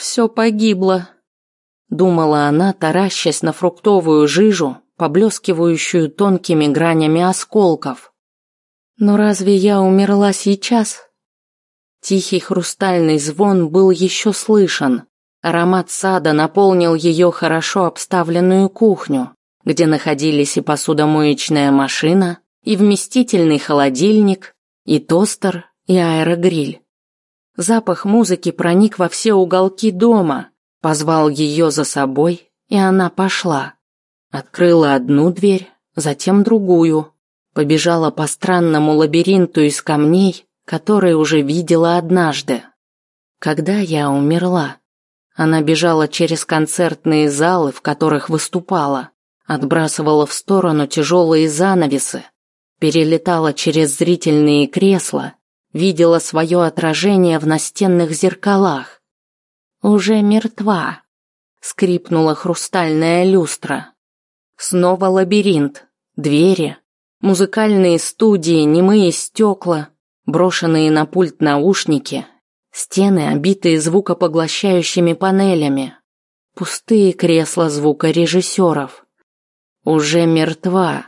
Все погибло, думала она, таращась на фруктовую жижу, поблескивающую тонкими гранями осколков. Но разве я умерла сейчас? Тихий хрустальный звон был еще слышен. Аромат сада наполнил ее хорошо обставленную кухню, где находились и посудомоечная машина, и вместительный холодильник, и тостер, и аэрогриль. Запах музыки проник во все уголки дома, позвал ее за собой, и она пошла. Открыла одну дверь, затем другую, побежала по странному лабиринту из камней, который уже видела однажды. Когда я умерла, она бежала через концертные залы, в которых выступала, отбрасывала в сторону тяжелые занавесы, перелетала через зрительные кресла, видела свое отражение в настенных зеркалах. Уже мертва, скрипнула хрустальная люстра. Снова лабиринт, двери, музыкальные студии, немые стекла, брошенные на пульт наушники, стены, обитые звукопоглощающими панелями, пустые кресла звукорежиссеров. Уже мертва,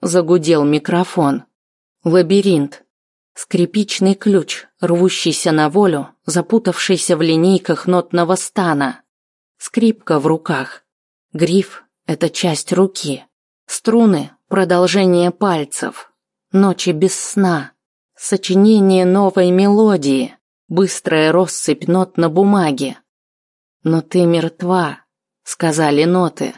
загудел микрофон. Лабиринт. Скрипичный ключ, рвущийся на волю, запутавшийся в линейках нотного стана. Скрипка в руках. Гриф – это часть руки. Струны – продолжение пальцев. Ночи без сна. Сочинение новой мелодии, быстрая россыпь нот на бумаге. «Но ты мертва», — сказали ноты.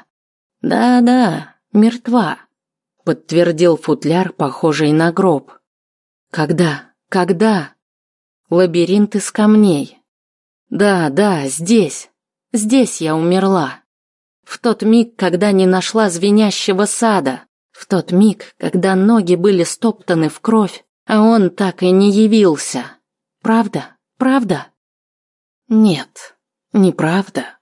«Да-да, мертва», — подтвердил футляр, похожий на гроб. «Когда? Когда?» «Лабиринт из камней». «Да, да, здесь. Здесь я умерла. В тот миг, когда не нашла звенящего сада, в тот миг, когда ноги были стоптаны в кровь, а он так и не явился. Правда? Правда? Нет, неправда.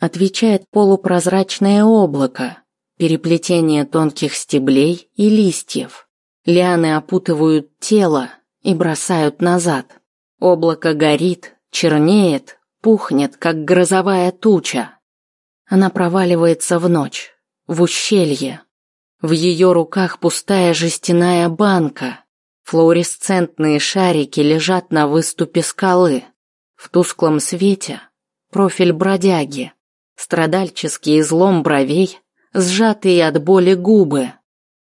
Отвечает полупрозрачное облако, переплетение тонких стеблей и листьев. Лианы опутывают тело и бросают назад. Облако горит, чернеет, пухнет, как грозовая туча. Она проваливается в ночь, в ущелье. В ее руках пустая жестяная банка, Флуоресцентные шарики лежат на выступе скалы. В тусклом свете профиль бродяги, страдальческий излом бровей, сжатые от боли губы.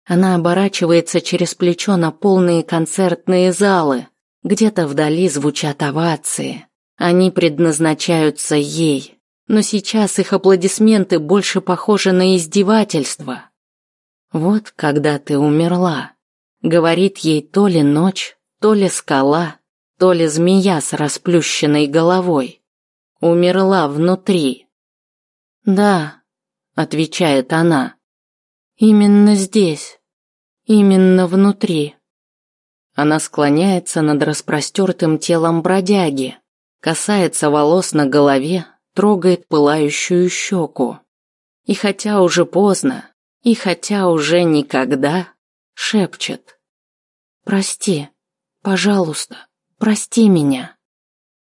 Она оборачивается через плечо на полные концертные залы. Где-то вдали звучат овации. Они предназначаются ей. Но сейчас их аплодисменты больше похожи на издевательство. Вот когда ты умерла. Говорит ей то ли ночь, то ли скала, то ли змея с расплющенной головой. Умерла внутри. «Да», — отвечает она, — «именно здесь, именно внутри». Она склоняется над распростертым телом бродяги, касается волос на голове, трогает пылающую щеку. И хотя уже поздно, и хотя уже никогда, шепчет. «Прости, пожалуйста, прости меня».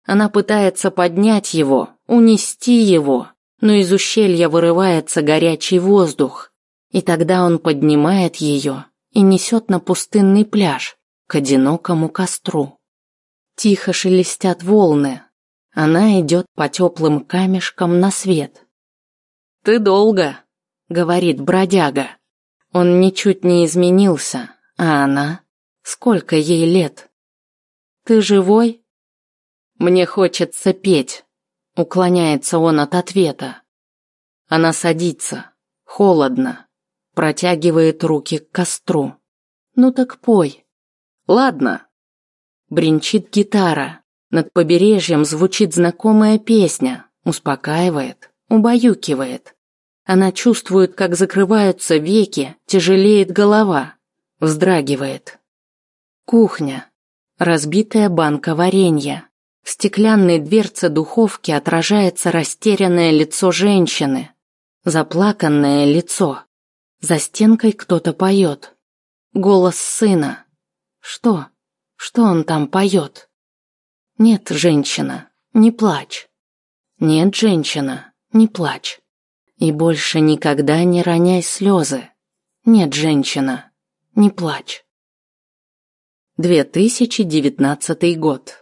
Она пытается поднять его, унести его, но из ущелья вырывается горячий воздух, и тогда он поднимает ее и несет на пустынный пляж, к одинокому костру. Тихо шелестят волны. Она идет по теплым камешкам на свет. «Ты долго», — говорит бродяга. Он ничуть не изменился, а она Сколько ей лет? Ты живой? Мне хочется петь. Уклоняется он от ответа. Она садится. Холодно. Протягивает руки к костру. Ну так пой. Ладно. Бринчит гитара. Над побережьем звучит знакомая песня. Успокаивает, убаюкивает. Она чувствует, как закрываются веки, тяжелеет голова. Вздрагивает. Кухня. Разбитая банка варенья. В стеклянной дверце духовки отражается растерянное лицо женщины. Заплаканное лицо. За стенкой кто-то поет. Голос сына. Что? Что он там поет? Нет, женщина, не плачь. Нет, женщина, не плачь. И больше никогда не роняй слезы. Нет, женщина, не плачь. 2019 год.